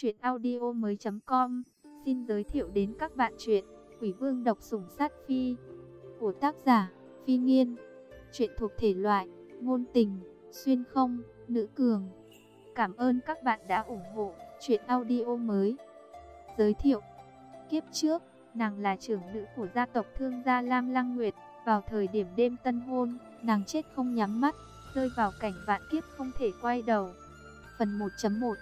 Chuyện audio mới com. Xin giới thiệu đến các bạn chuyện Quỷ vương độc sủng sát phi Của tác giả Phi Nghiên. Chuyện thuộc thể loại Ngôn tình, xuyên không, nữ cường. Cảm ơn các bạn đã ủng hộ Chuyện audio mới. Giới thiệu Kiếp trước, nàng là trưởng nữ của gia tộc thương gia Lam Lăng Nguyệt. Vào thời điểm đêm tân hôn, nàng chết không nhắm mắt Rơi vào cảnh vạn kiếp không thể quay đầu. Phần 1.1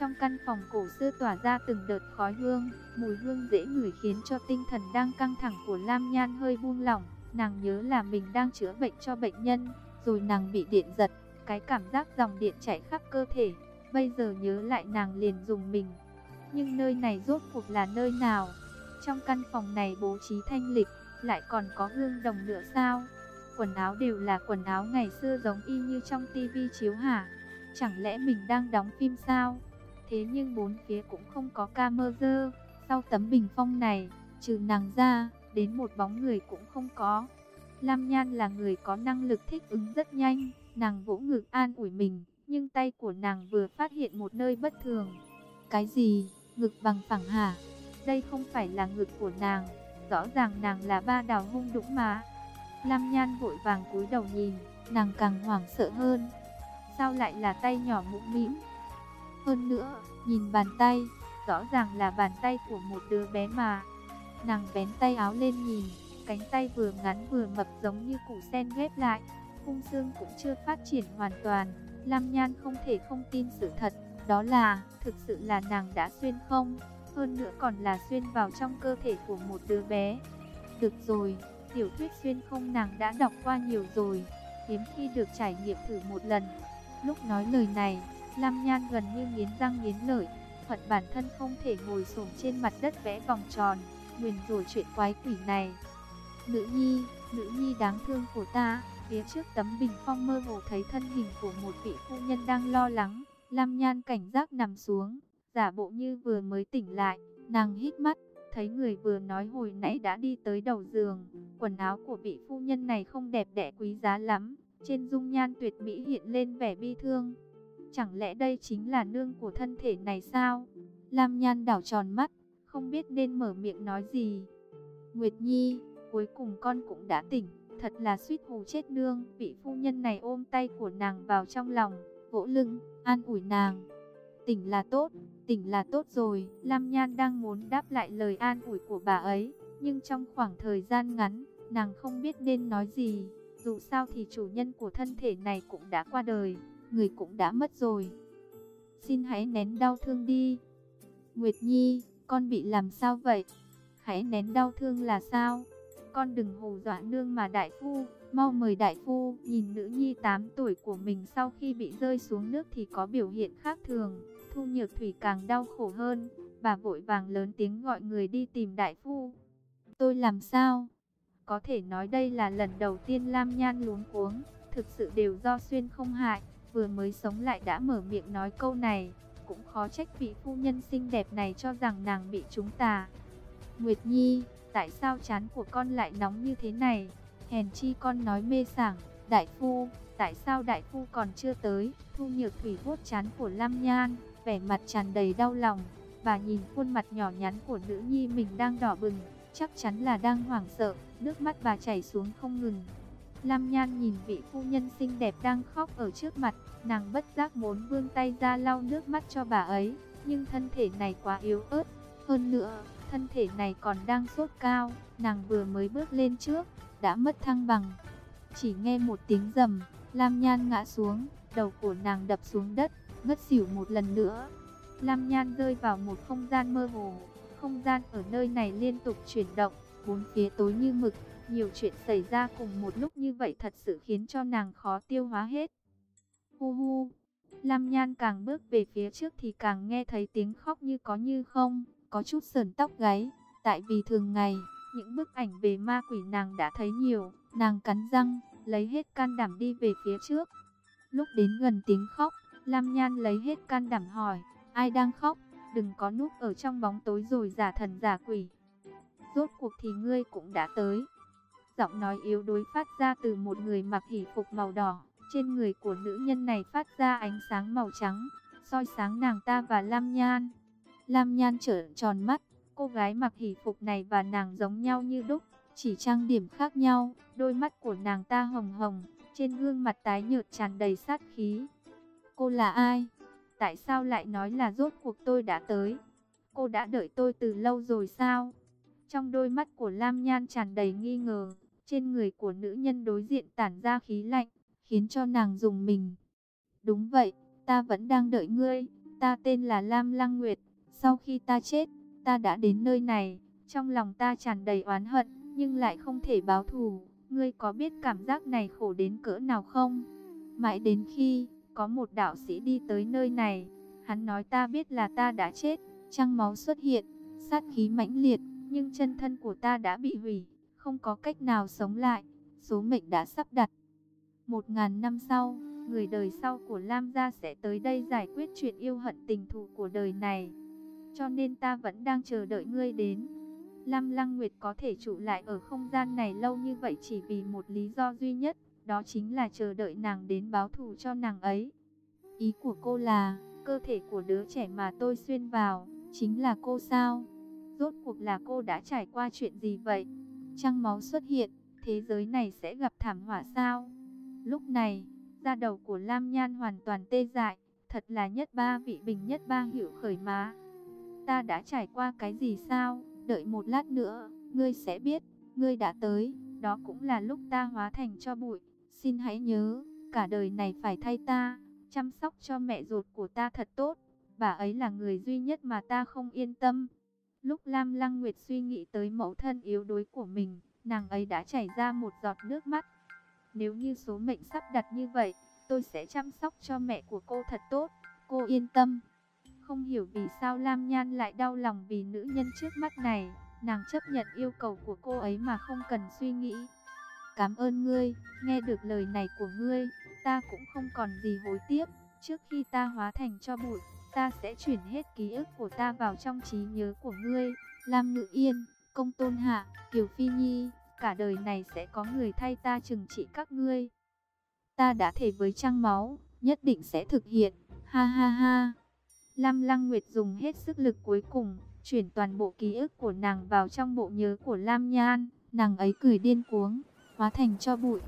trong căn phòng cổ xưa tỏa ra từng đợt khói hương, mùi hương dễ ngửi khiến cho tinh thần đang căng thẳng của Lam Nhan hơi buông lỏng. Nàng nhớ là mình đang chữa bệnh cho bệnh nhân, rồi nàng bị điện giật, cái cảm giác dòng điện chảy khắp cơ thể. Bây giờ nhớ lại nàng liền dùng mình. Nhưng nơi này rốt cuộc là nơi nào? Trong căn phòng này bố trí thanh lịch, lại còn có hương đồng nữa sao? Quần áo đều là quần áo ngày xưa giống y như trong tivi chiếu hả? Chẳng lẽ mình đang đóng phim sao? Thế nhưng bốn phía cũng không có camera, sau tấm bình phong này, trừ nàng ra, đến một bóng người cũng không có. Lam Nhan là người có năng lực thích ứng rất nhanh, nàng vỗ ngực an ủi mình, nhưng tay của nàng vừa phát hiện một nơi bất thường. Cái gì? Ngực bằng phẳng hả? Đây không phải là ngực của nàng, rõ ràng nàng là ba đào hung đũng mà. Lam Nhan vội vàng cúi đầu nhìn, nàng càng hoảng sợ hơn. Sao lại là tay nhỏ mũm mĩm? Hơn nữa, nhìn bàn tay, rõ ràng là bàn tay của một đứa bé mà. Nàng vén tay áo lên nhìn, cánh tay vừa ngắn vừa mập giống như củ sen ghép lại. Khung xương cũng chưa phát triển hoàn toàn. Lam Nhan không thể không tin sự thật, đó là thực sự là nàng đã xuyên không, hơn nữa còn là xuyên vào trong cơ thể của một đứa bé. Được rồi, tiểu thuyết xuyên không nàng đã đọc qua nhiều rồi, hiếm khi được trải nghiệm thử một lần. Lúc nói lời này, Lam Nhan gần như nghiến răng nghiến lợi, phận bản thân không thể ngồi xổm trên mặt đất vẽ vòng tròn, nguyền rủa chuyện quái quỷ này. Nữ nhi, nữ nhi đáng thương của ta, phía trước tấm bình phong mơ hồ thấy thân hình của một vị phu nhân đang lo lắng, Lam Nhan cảnh giác nằm xuống, giả bộ như vừa mới tỉnh lại, nàng hít mắt, thấy người vừa nói hồi nãy đã đi tới đầu giường, quần áo của vị phu nhân này không đẹp đẽ quý giá lắm, trên dung nhan tuyệt mỹ hiện lên vẻ bi thương. Chẳng lẽ đây chính là nương của thân thể này sao? Lam Nhan đảo tròn mắt, không biết nên mở miệng nói gì. Nguyệt Nhi, cuối cùng con cũng đã tỉnh, thật là suýt hù chết nương. Vị phu nhân này ôm tay của nàng vào trong lòng, vỗ lưng, an ủi nàng. Tỉnh là tốt, tỉnh là tốt rồi. Lam Nhan đang muốn đáp lại lời an ủi của bà ấy, nhưng trong khoảng thời gian ngắn, nàng không biết nên nói gì. Dù sao thì chủ nhân của thân thể này cũng đã qua đời người cũng đã mất rồi. Xin hãy nén đau thương đi. Nguyệt Nhi, con bị làm sao vậy? Hãy nén đau thương là sao? Con đừng hù dọa nương mà đại phu, mau mời đại phu. Nhìn nữ nhi 8 tuổi của mình sau khi bị rơi xuống nước thì có biểu hiện khác thường. Thu Nhược Thủy càng đau khổ hơn, bà vội vàng lớn tiếng gọi người đi tìm đại phu. Tôi làm sao? Có thể nói đây là lần đầu tiên Lam Nhan luống cuống, thực sự đều do xuyên không hại vừa mới sống lại đã mở miệng nói câu này, cũng khó trách vị phu nhân xinh đẹp này cho rằng nàng bị chúng ta Nguyệt Nhi, tại sao chán của con lại nóng như thế này? Hèn chi con nói mê sảng, đại phu, tại sao đại phu còn chưa tới? Thu Nhược Thủy vuốt chán của Lam Nhan, vẻ mặt tràn đầy đau lòng. Bà nhìn khuôn mặt nhỏ nhắn của nữ nhi mình đang đỏ bừng, chắc chắn là đang hoảng sợ, nước mắt bà chảy xuống không ngừng. Lam Nhan nhìn vị phu nhân xinh đẹp đang khóc ở trước mặt, nàng bất giác muốn vươn tay ra lau nước mắt cho bà ấy, nhưng thân thể này quá yếu ớt, hơn nữa, thân thể này còn đang sốt cao, nàng vừa mới bước lên trước, đã mất thăng bằng. Chỉ nghe một tiếng rầm, Lam Nhan ngã xuống, đầu của nàng đập xuống đất, ngất xỉu một lần nữa. Lam Nhan rơi vào một không gian mơ hồ, không gian ở nơi này liên tục chuyển động, bốn phía tối như mực, nhiều chuyện xảy ra cùng một lúc như vậy thật sự khiến cho nàng khó tiêu hóa hết. Hu hu, Lam Nhan càng bước về phía trước thì càng nghe thấy tiếng khóc như có như không, có chút sờn tóc gáy. Tại vì thường ngày, những bức ảnh về ma quỷ nàng đã thấy nhiều, nàng cắn răng, lấy hết can đảm đi về phía trước. Lúc đến gần tiếng khóc, Lam Nhan lấy hết can đảm hỏi, ai đang khóc, đừng có núp ở trong bóng tối rồi giả thần giả quỷ. Rốt cuộc thì ngươi cũng đã tới. Giọng nói yếu đuối phát ra từ một người mặc hỷ phục màu đỏ. Trên người của nữ nhân này phát ra ánh sáng màu trắng, soi sáng nàng ta và Lam Nhan. Lam Nhan trợn tròn mắt, cô gái mặc hỷ phục này và nàng giống nhau như đúc, chỉ trang điểm khác nhau, đôi mắt của nàng ta hồng hồng, trên gương mặt tái nhợt tràn đầy sát khí. Cô là ai? Tại sao lại nói là rốt cuộc tôi đã tới? Cô đã đợi tôi từ lâu rồi sao? Trong đôi mắt của Lam Nhan tràn đầy nghi ngờ, trên người của nữ nhân đối diện tản ra khí lạnh, khiến cho nàng dùng mình. Đúng vậy, ta vẫn đang đợi ngươi, ta tên là Lam Lăng Nguyệt, sau khi ta chết, ta đã đến nơi này, trong lòng ta tràn đầy oán hận, nhưng lại không thể báo thù. Ngươi có biết cảm giác này khổ đến cỡ nào không? Mãi đến khi có một đạo sĩ đi tới nơi này, hắn nói ta biết là ta đã chết, trăng máu xuất hiện, sát khí mãnh liệt, nhưng chân thân của ta đã bị hủy, không có cách nào sống lại, số mệnh đã sắp đặt. Một ngàn năm sau, người đời sau của Lam gia sẽ tới đây giải quyết chuyện yêu hận tình thù của đời này. Cho nên ta vẫn đang chờ đợi ngươi đến. Lam Lăng Nguyệt có thể trụ lại ở không gian này lâu như vậy chỉ vì một lý do duy nhất, đó chính là chờ đợi nàng đến báo thù cho nàng ấy. Ý của cô là, cơ thể của đứa trẻ mà tôi xuyên vào, chính là cô sao? Rốt cuộc là cô đã trải qua chuyện gì vậy? Trăng máu xuất hiện, thế giới này sẽ gặp thảm họa sao? Lúc này, da đầu của Lam Nhan hoàn toàn tê dại, thật là nhất ba vị bình nhất ba hiểu khởi má. Ta đã trải qua cái gì sao? Đợi một lát nữa, ngươi sẽ biết, ngươi đã tới, đó cũng là lúc ta hóa thành cho bụi. Xin hãy nhớ, cả đời này phải thay ta, chăm sóc cho mẹ ruột của ta thật tốt. Bà ấy là người duy nhất mà ta không yên tâm. Lúc Lam Lăng Nguyệt suy nghĩ tới mẫu thân yếu đuối của mình, nàng ấy đã chảy ra một giọt nước mắt. Nếu như số mệnh sắp đặt như vậy, tôi sẽ chăm sóc cho mẹ của cô thật tốt, cô yên tâm. Không hiểu vì sao Lam Nhan lại đau lòng vì nữ nhân trước mắt này, nàng chấp nhận yêu cầu của cô ấy mà không cần suy nghĩ. Cảm ơn ngươi, nghe được lời này của ngươi, ta cũng không còn gì hối tiếc, trước khi ta hóa thành cho bụi, ta sẽ chuyển hết ký ức của ta vào trong trí nhớ của ngươi. Lam Ngự Yên, Công Tôn Hạ, Kiều Phi Nhi, cả đời này sẽ có người thay ta trừng trị các ngươi. Ta đã thể với trăng máu, nhất định sẽ thực hiện, ha ha ha. Lam Lăng Nguyệt dùng hết sức lực cuối cùng, chuyển toàn bộ ký ức của nàng vào trong bộ nhớ của Lam Nhan, nàng ấy cười điên cuống, hóa thành cho bụi.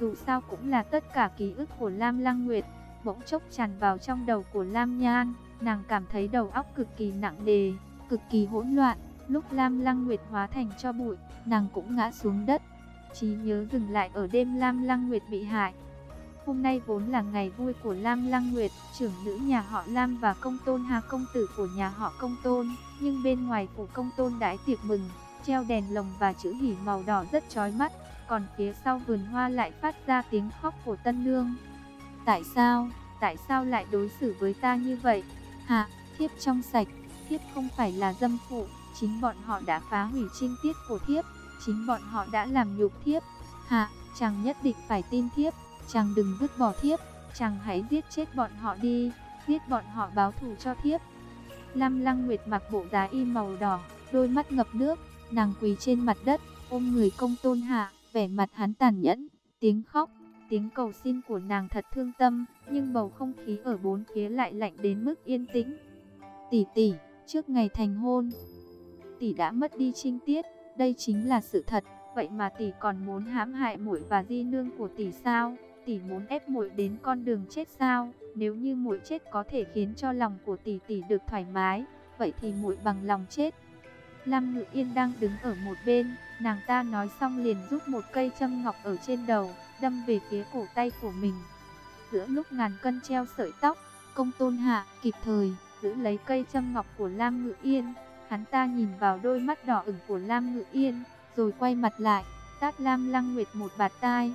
Dù sao cũng là tất cả ký ức của Lam Lăng Nguyệt, bỗng chốc tràn vào trong đầu của Lam Nhan, nàng cảm thấy đầu óc cực kỳ nặng nề, cực kỳ hỗn loạn. Lúc Lam Lăng Nguyệt hóa thành cho bụi, nàng cũng ngã xuống đất. Trí nhớ dừng lại ở đêm Lam Lăng Nguyệt bị hại, Hôm nay vốn là ngày vui của Lam Lăng Nguyệt, trưởng nữ nhà họ Lam và công tôn Hà công tử của nhà họ công tôn. Nhưng bên ngoài phủ công tôn đãi tiệc mừng, treo đèn lồng và chữ hỉ màu đỏ rất chói mắt. Còn phía sau vườn hoa lại phát ra tiếng khóc của tân nương. Tại sao, tại sao lại đối xử với ta như vậy? Hạ, thiếp trong sạch, thiếp không phải là dâm phụ, chính bọn họ đã phá hủy trinh tiết của thiếp, chính bọn họ đã làm nhục thiếp. Hạ, chàng nhất định phải tin thiếp. Chàng đừng vứt bỏ thiếp, chàng hãy giết chết bọn họ đi, giết bọn họ báo thù cho thiếp. Lam Lăng Nguyệt mặc bộ giá y màu đỏ, đôi mắt ngập nước, nàng quỳ trên mặt đất, ôm người công tôn hạ, vẻ mặt hắn tàn nhẫn, tiếng khóc, tiếng cầu xin của nàng thật thương tâm, nhưng bầu không khí ở bốn phía lại lạnh đến mức yên tĩnh. Tỷ tỷ, trước ngày thành hôn, tỷ đã mất đi trinh tiết, đây chính là sự thật, vậy mà tỷ còn muốn hãm hại muội và di nương của tỷ sao? tỷ muốn ép muội đến con đường chết sao? Nếu như muội chết có thể khiến cho lòng của tỷ tỷ được thoải mái, vậy thì muội bằng lòng chết. Lam Ngự Yên đang đứng ở một bên, nàng ta nói xong liền rút một cây châm ngọc ở trên đầu, đâm về phía cổ tay của mình. Giữa lúc ngàn cân treo sợi tóc, công tôn hạ kịp thời giữ lấy cây châm ngọc của Lam Ngự Yên. Hắn ta nhìn vào đôi mắt đỏ ửng của Lam Ngự Yên, rồi quay mặt lại, tát Lam Lăng Nguyệt một bạt tai.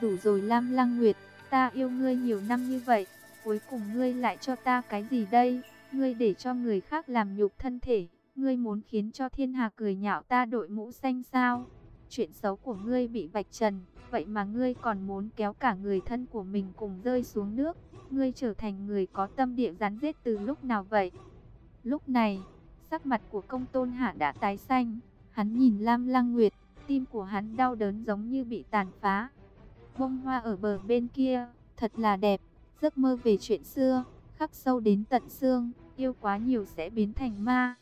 Đủ rồi Lam Lăng Nguyệt, ta yêu ngươi nhiều năm như vậy, cuối cùng ngươi lại cho ta cái gì đây? Ngươi để cho người khác làm nhục thân thể, ngươi muốn khiến cho thiên hà cười nhạo ta đội mũ xanh sao? Chuyện xấu của ngươi bị vạch trần, vậy mà ngươi còn muốn kéo cả người thân của mình cùng rơi xuống nước. Ngươi trở thành người có tâm địa rắn rết từ lúc nào vậy? Lúc này, sắc mặt của công tôn hạ đã tái xanh, hắn nhìn Lam Lăng Nguyệt, tim của hắn đau đớn giống như bị tàn phá bông hoa ở bờ bên kia, thật là đẹp, giấc mơ về chuyện xưa, khắc sâu đến tận xương, yêu quá nhiều sẽ biến thành ma.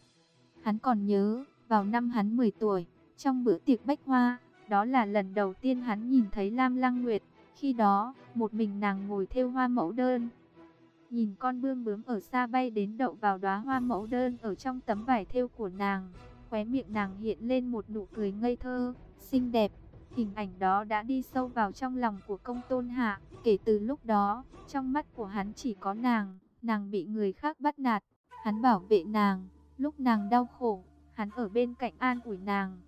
Hắn còn nhớ, vào năm hắn 10 tuổi, trong bữa tiệc bách hoa, đó là lần đầu tiên hắn nhìn thấy Lam Lăng Nguyệt. Khi đó, một mình nàng ngồi thêu hoa mẫu đơn. Nhìn con bươm bướm ở xa bay đến đậu vào đóa hoa mẫu đơn ở trong tấm vải thêu của nàng. Khóe miệng nàng hiện lên một nụ cười ngây thơ, xinh đẹp. Hình ảnh đó đã đi sâu vào trong lòng của công tôn hạ. Kể từ lúc đó, trong mắt của hắn chỉ có nàng, nàng bị người khác bắt nạt. Hắn bảo vệ nàng, lúc nàng đau khổ, hắn ở bên cạnh an ủi nàng.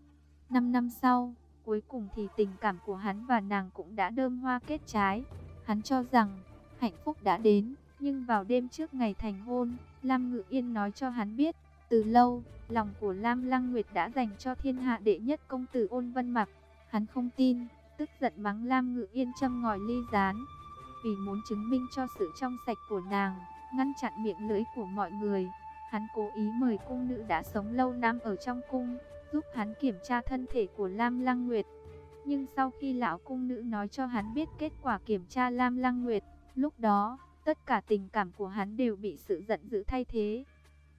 Năm năm sau, cuối cùng thì tình cảm của hắn và nàng cũng đã đơm hoa kết trái. Hắn cho rằng, hạnh phúc đã đến, nhưng vào đêm trước ngày thành hôn, Lam Ngự Yên nói cho hắn biết, từ lâu, lòng của Lam Lăng Nguyệt đã dành cho thiên hạ đệ nhất công tử ôn vân mặc. Hắn không tin, tức giận mắng Lam Ngự Yên châm ngòi ly gián. Vì muốn chứng minh cho sự trong sạch của nàng, ngăn chặn miệng lưỡi của mọi người, hắn cố ý mời cung nữ đã sống lâu năm ở trong cung, giúp hắn kiểm tra thân thể của Lam Lăng Nguyệt. Nhưng sau khi lão cung nữ nói cho hắn biết kết quả kiểm tra Lam Lăng Nguyệt, lúc đó, tất cả tình cảm của hắn đều bị sự giận dữ thay thế.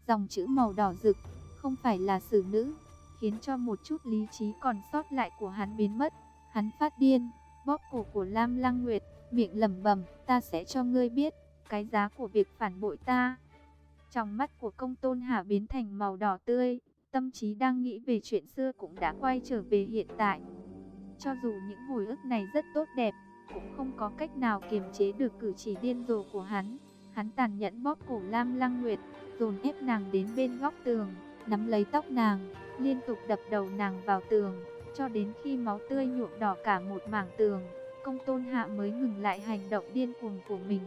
Dòng chữ màu đỏ rực, không phải là xử nữ, khiến cho một chút lý trí còn sót lại của hắn biến mất. Hắn phát điên, bóp cổ của Lam Lăng Nguyệt, miệng lẩm bẩm, ta sẽ cho ngươi biết, cái giá của việc phản bội ta. Trong mắt của công tôn hạ biến thành màu đỏ tươi, tâm trí đang nghĩ về chuyện xưa cũng đã quay trở về hiện tại. Cho dù những hồi ức này rất tốt đẹp, cũng không có cách nào kiềm chế được cử chỉ điên rồ của hắn. Hắn tàn nhẫn bóp cổ Lam Lăng Nguyệt, dồn ép nàng đến bên góc tường, nắm lấy tóc nàng, liên tục đập đầu nàng vào tường, cho đến khi máu tươi nhuộm đỏ cả một mảng tường, công tôn hạ mới ngừng lại hành động điên cuồng của mình.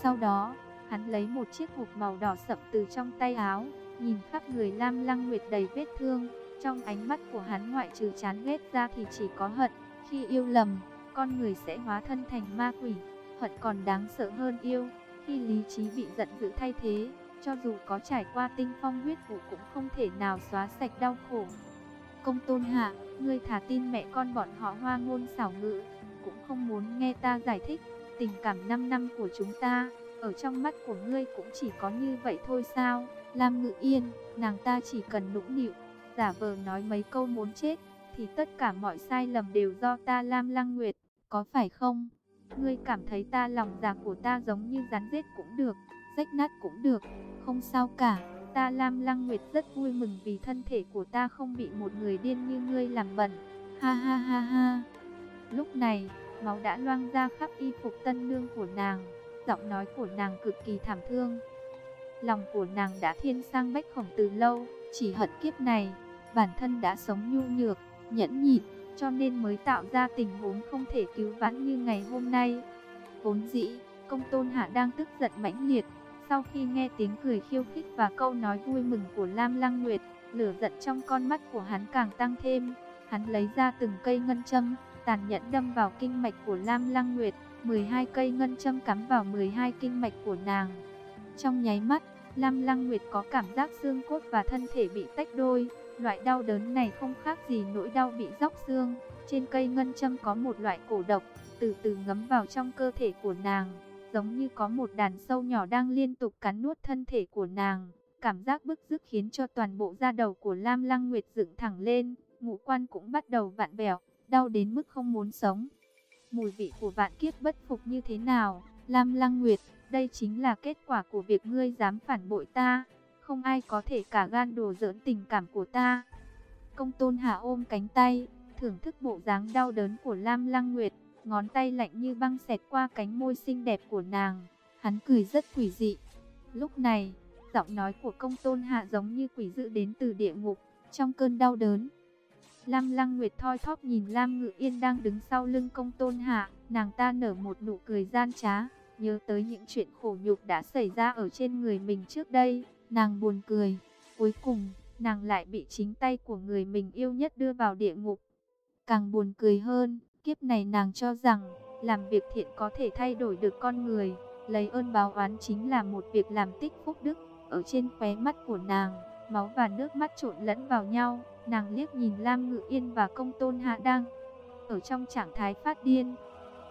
Sau đó, hắn lấy một chiếc hộp màu đỏ sậm từ trong tay áo, nhìn khắp người Lam Lăng Nguyệt đầy vết thương, trong ánh mắt của hắn ngoại trừ chán ghét ra thì chỉ có hận, khi yêu lầm, con người sẽ hóa thân thành ma quỷ, hận còn đáng sợ hơn yêu, khi lý trí bị giận dữ thay thế, cho dù có trải qua tinh phong huyết vụ cũng không thể nào xóa sạch đau khổ. Công tôn hạ, ngươi thả tin mẹ con bọn họ hoa ngôn xảo ngữ, cũng không muốn nghe ta giải thích, tình cảm 5 năm của chúng ta, ở trong mắt của ngươi cũng chỉ có như vậy thôi sao? Lam Ngự Yên, nàng ta chỉ cần nũng nịu, giả vờ nói mấy câu muốn chết, thì tất cả mọi sai lầm đều do ta Lam Lăng Nguyệt, có phải không? Ngươi cảm thấy ta lòng dạ của ta giống như rắn rết cũng được, rách nát cũng được, không sao cả. Ta Lam Lăng Nguyệt rất vui mừng vì thân thể của ta không bị một người điên như ngươi làm bẩn. Ha ha ha ha. Lúc này, máu đã loang ra khắp y phục tân nương của nàng, giọng nói của nàng cực kỳ thảm thương. Lòng của nàng đã thiên sang bách khổng từ lâu, chỉ hận kiếp này, bản thân đã sống nhu nhược, nhẫn nhịn, cho nên mới tạo ra tình huống không thể cứu vãn như ngày hôm nay. Vốn dĩ, công tôn hạ đang tức giận mãnh liệt, sau khi nghe tiếng cười khiêu khích và câu nói vui mừng của Lam Lăng Nguyệt, lửa giận trong con mắt của hắn càng tăng thêm. Hắn lấy ra từng cây ngân châm, tàn nhẫn đâm vào kinh mạch của Lam Lăng Nguyệt, 12 cây ngân châm cắm vào 12 kinh mạch của nàng. Trong nháy mắt, Lam Lăng Nguyệt có cảm giác xương cốt và thân thể bị tách đôi. Loại đau đớn này không khác gì nỗi đau bị róc xương. Trên cây ngân châm có một loại cổ độc, từ từ ngấm vào trong cơ thể của nàng. Giống như có một đàn sâu nhỏ đang liên tục cắn nuốt thân thể của nàng. Cảm giác bức rức khiến cho toàn bộ da đầu của Lam Lăng Nguyệt dựng thẳng lên. Ngũ quan cũng bắt đầu vặn vẹo, đau đến mức không muốn sống. Mùi vị của vạn kiếp bất phục như thế nào? Lam Lăng Nguyệt đây chính là kết quả của việc ngươi dám phản bội ta. Không ai có thể cả gan đùa giỡn tình cảm của ta. Công tôn hạ ôm cánh tay, thưởng thức bộ dáng đau đớn của Lam Lăng Nguyệt. Ngón tay lạnh như băng xẹt qua cánh môi xinh đẹp của nàng. Hắn cười rất quỷ dị. Lúc này, giọng nói của công tôn hạ giống như quỷ dữ đến từ địa ngục, trong cơn đau đớn. Lam Lăng Nguyệt thoi thóp nhìn Lam Ngự Yên đang đứng sau lưng công tôn hạ, nàng ta nở một nụ cười gian trá, Nhớ tới những chuyện khổ nhục đã xảy ra ở trên người mình trước đây, nàng buồn cười. Cuối cùng, nàng lại bị chính tay của người mình yêu nhất đưa vào địa ngục. Càng buồn cười hơn, kiếp này nàng cho rằng, làm việc thiện có thể thay đổi được con người. Lấy ơn báo oán chính là một việc làm tích phúc đức. Ở trên khóe mắt của nàng, máu và nước mắt trộn lẫn vào nhau. Nàng liếc nhìn Lam Ngự Yên và công tôn Hạ Đăng. Ở trong trạng thái phát điên,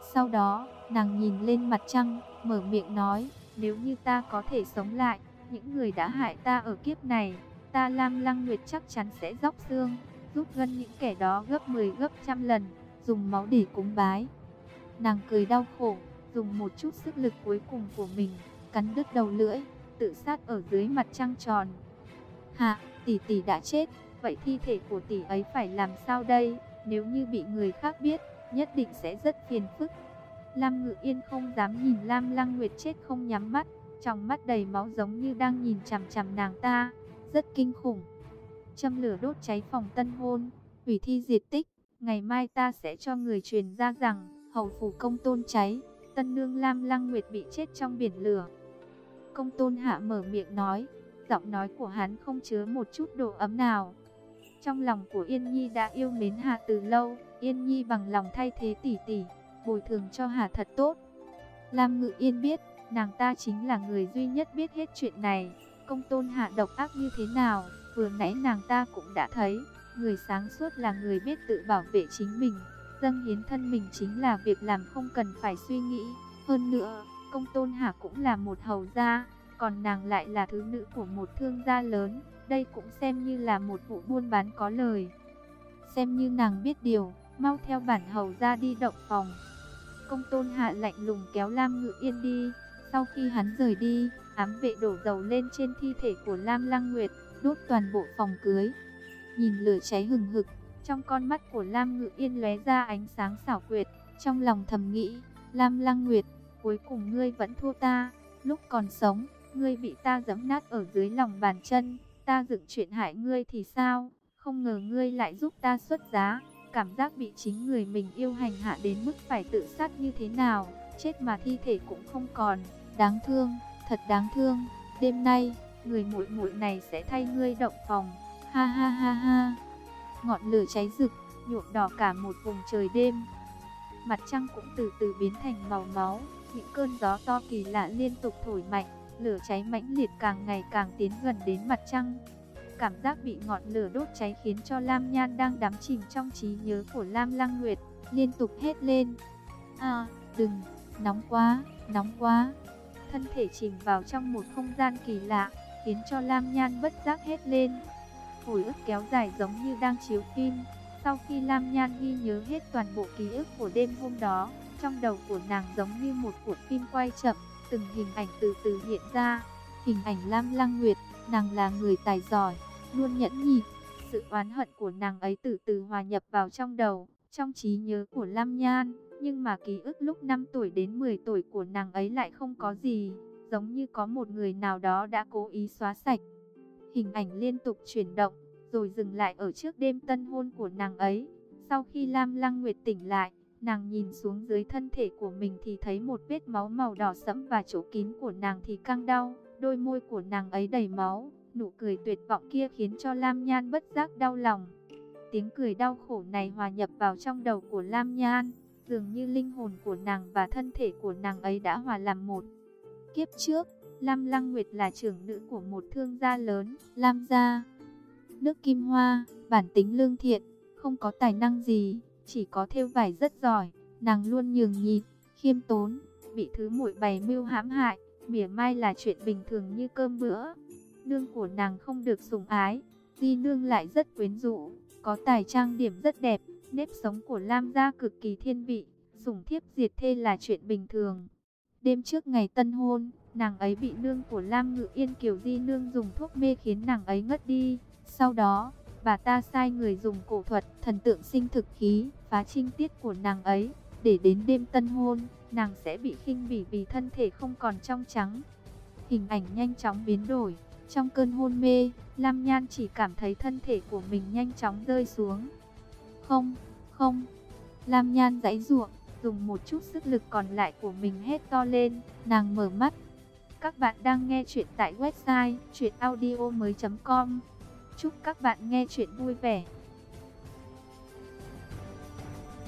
sau đó, nàng nhìn lên mặt trăng, mở miệng nói, nếu như ta có thể sống lại, những người đã hại ta ở kiếp này, ta Lam Lăng Nguyệt chắc chắn sẽ dốc xương, rút gân những kẻ đó gấp 10 gấp trăm lần, dùng máu để cúng bái. Nàng cười đau khổ, dùng một chút sức lực cuối cùng của mình, cắn đứt đầu lưỡi, tự sát ở dưới mặt trăng tròn. Hạ, tỷ tỷ đã chết, vậy thi thể của tỷ ấy phải làm sao đây? Nếu như bị người khác biết, nhất định sẽ rất phiền phức. Lam Ngự Yên không dám nhìn Lam Lăng Nguyệt chết không nhắm mắt, trong mắt đầy máu giống như đang nhìn chằm chằm nàng ta, rất kinh khủng. Châm lửa đốt cháy phòng tân hôn, hủy thi diệt tích, ngày mai ta sẽ cho người truyền ra rằng hầu phủ công tôn cháy, tân nương Lam Lăng Nguyệt bị chết trong biển lửa. Công tôn hạ mở miệng nói, giọng nói của hắn không chứa một chút độ ấm nào. Trong lòng của Yên Nhi đã yêu mến Hà từ lâu, Yên Nhi bằng lòng thay thế tỷ tỷ, bồi thường cho Hà thật tốt. Lam Ngự Yên biết, nàng ta chính là người duy nhất biết hết chuyện này. Công tôn hạ độc ác như thế nào, vừa nãy nàng ta cũng đã thấy. Người sáng suốt là người biết tự bảo vệ chính mình. Dâng hiến thân mình chính là việc làm không cần phải suy nghĩ. Hơn nữa, công tôn hạ cũng là một hầu gia, còn nàng lại là thứ nữ của một thương gia lớn. Đây cũng xem như là một vụ buôn bán có lời. Xem như nàng biết điều, mau theo bản hầu ra đi động phòng. Công tôn hạ lạnh lùng kéo Lam Ngự Yên đi. Sau khi hắn rời đi, ám vệ đổ dầu lên trên thi thể của Lam Lăng Nguyệt, đốt toàn bộ phòng cưới. Nhìn lửa cháy hừng hực, trong con mắt của Lam Ngự Yên lóe ra ánh sáng xảo quyệt, trong lòng thầm nghĩ, Lam Lăng Nguyệt, cuối cùng ngươi vẫn thua ta, lúc còn sống, ngươi bị ta giẫm nát ở dưới lòng bàn chân, ta dựng chuyện hại ngươi thì sao, không ngờ ngươi lại giúp ta xuất giá, cảm giác bị chính người mình yêu hành hạ đến mức phải tự sát như thế nào, chết mà thi thể cũng không còn, đáng thương, thật đáng thương, đêm nay, người muội muội này sẽ thay ngươi động phòng, ha ha ha ha, ngọn lửa cháy rực, nhuộm đỏ cả một vùng trời đêm, mặt trăng cũng từ từ biến thành màu máu, những cơn gió to kỳ lạ liên tục thổi mạnh, lửa cháy mãnh liệt càng ngày càng tiến gần đến mặt trăng. Cảm giác bị ngọn lửa đốt cháy khiến cho Lam Nhan đang đắm chìm trong trí nhớ của Lam Lăng Nguyệt, liên tục hét lên. À, đừng, nóng quá, nóng quá. Thân thể chìm vào trong một không gian kỳ lạ, khiến cho Lam Nhan bất giác hét lên. Hồi ức kéo dài giống như đang chiếu phim. Sau khi Lam Nhan ghi nhớ hết toàn bộ ký ức của đêm hôm đó, trong đầu của nàng giống như một cuộn phim quay chậm, từng hình ảnh từ từ hiện ra. Hình ảnh Lam Lăng Nguyệt, nàng là người tài giỏi, luôn nhẫn nhịn. Sự oán hận của nàng ấy từ từ hòa nhập vào trong đầu, trong trí nhớ của Lam Nhan. Nhưng mà ký ức lúc 5 tuổi đến 10 tuổi của nàng ấy lại không có gì, giống như có một người nào đó đã cố ý xóa sạch. Hình ảnh liên tục chuyển động, rồi dừng lại ở trước đêm tân hôn của nàng ấy. Sau khi Lam Lăng Nguyệt tỉnh lại, nàng nhìn xuống dưới thân thể của mình thì thấy một vết máu màu đỏ sẫm và chỗ kín của nàng thì căng đau, đôi môi của nàng ấy đầy máu, nụ cười tuyệt vọng kia khiến cho Lam Nhan bất giác đau lòng. Tiếng cười đau khổ này hòa nhập vào trong đầu của Lam Nhan, dường như linh hồn của nàng và thân thể của nàng ấy đã hòa làm một. Kiếp trước, Lam Lăng Nguyệt là trưởng nữ của một thương gia lớn, Lam gia. Nước Kim Hoa, bản tính lương thiện, không có tài năng gì, chỉ có thêu vải rất giỏi, nàng luôn nhường nhịn, khiêm tốn, bị thứ muội bày mưu hãm hại, mỉa mai là chuyện bình thường như cơm bữa. Nương của nàng không được sủng ái, Di nương lại rất quyến rũ, có tài trang điểm rất đẹp, nếp sống của Lam gia cực kỳ thiên vị, sủng thiếp diệt thê là chuyện bình thường. Đêm trước ngày tân hôn, nàng ấy bị nương của Lam Ngự Yên Kiều Di nương dùng thuốc mê khiến nàng ấy ngất đi. Sau đó, bà ta sai người dùng cổ thuật, thần tượng sinh thực khí, phá trinh tiết của nàng ấy, để đến đêm tân hôn, nàng sẽ bị khinh bỉ vì thân thể không còn trong trắng. Hình ảnh nhanh chóng biến đổi, trong cơn hôn mê, Lam Nhan chỉ cảm thấy thân thể của mình nhanh chóng rơi xuống. Không, không, Lam Nhan giãy ruộng, dùng một chút sức lực còn lại của mình hết to lên, nàng mở mắt. Các bạn đang nghe chuyện tại website chuyenaudio.com Chúc các bạn nghe chuyện vui vẻ.